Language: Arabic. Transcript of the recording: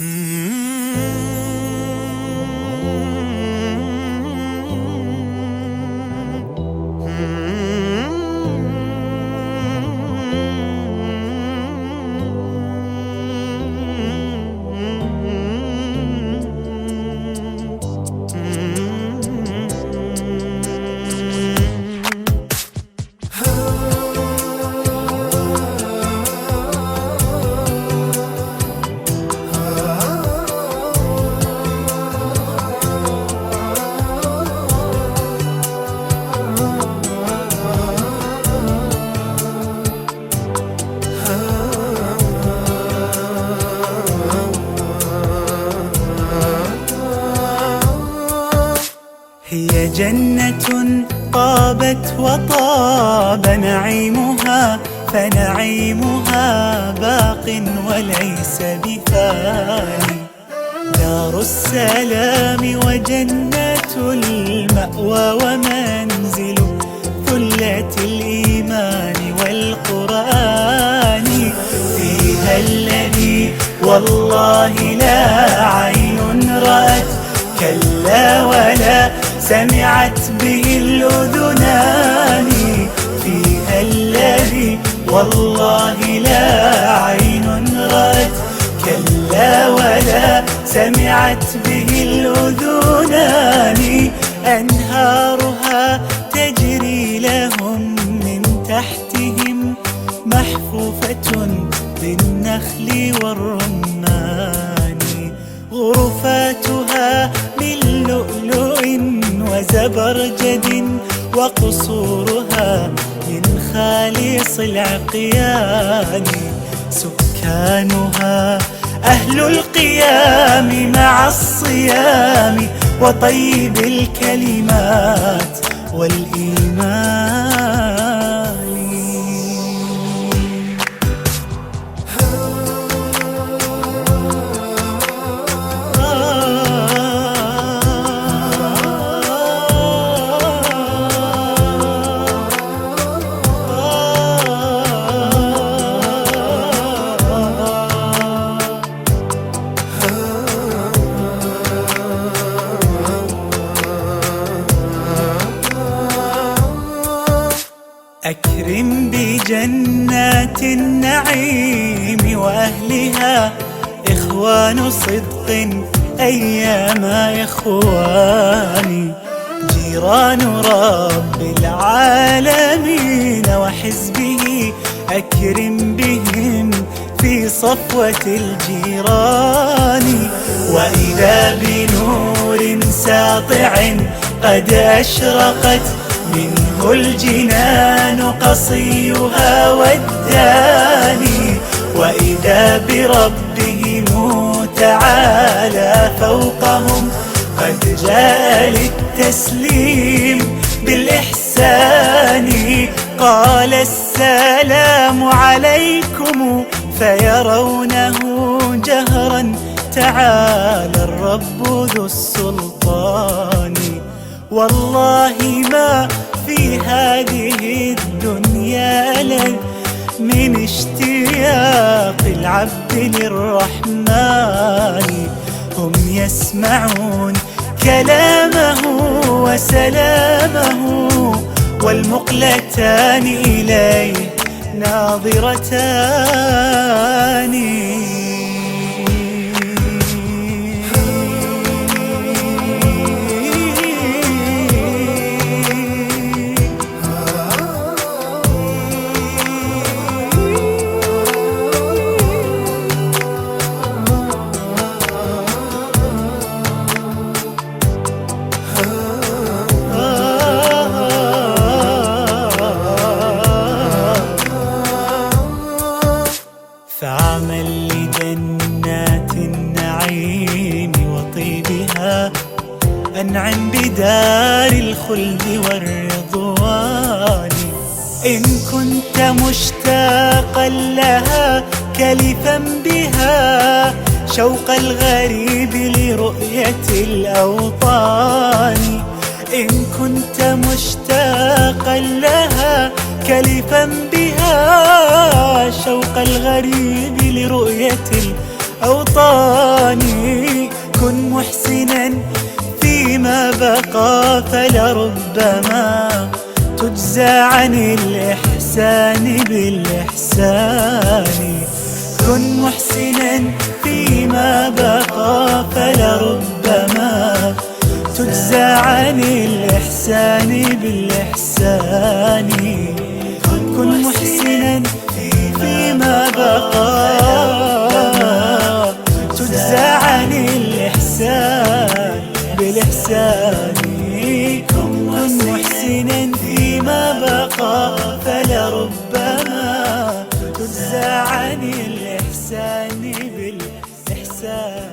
Mm-hmm. جنة طابت وطاب نعيمها فنعيمها باق وليس بفاني. دار السلام وجنة المأوى ومنزل ثلة الإيمان والقرآن. فيها الذي والله لا عين سمعت به الأذنان فيها الذي والله لا عين رأت. كلا ولا سمعت به الأذنان. أنهارها تجري لهم من تحتهم محفوفة بالنخل والرمان غرفاتها من لؤلؤ وزبرجد وقصورها من خالص العقيان. سكانها أهل القيام مع الصيام وطيب الكلمات والإيمان. النعيم وأهلها إخوان صدق أيام إخواني. جيران رب العالمين وحزبه أكرم بهم في صفوة الجيران. وإذا بنور ساطع قد أشرقت منه الجنان قصيها والداني وإذا بربهم تعالى فوقهم قد جاء للتسليم بالإحسان. قال السلام عليكم فيرونه جهرا تعالى الرب ذو السلطان. والله ما في هذه الدنيا لذ من اشتياق العبد للرحمن. هم يسمعون كلامه وسلامه والمقلتان إليه ناظرتان. أنعم بدار الخلد والرضوان. إن كنت مشتاقا لها كلفا بها شوق الغريب لرؤية الأوطان. إن كنت مشتاقا لها كلفا بها شوق الغريب لرؤية أوطاني كن محسنا فيما بقى فلربما تجزى عن الإحسان بالإحسان. كن محسنا فيما بقى فلربما تجزى عن الإحسان بالإحسان. كن محسنا بالإحسان كن محسنا فيما بقى فلربما تجزى عن الإحسان بالإحسان.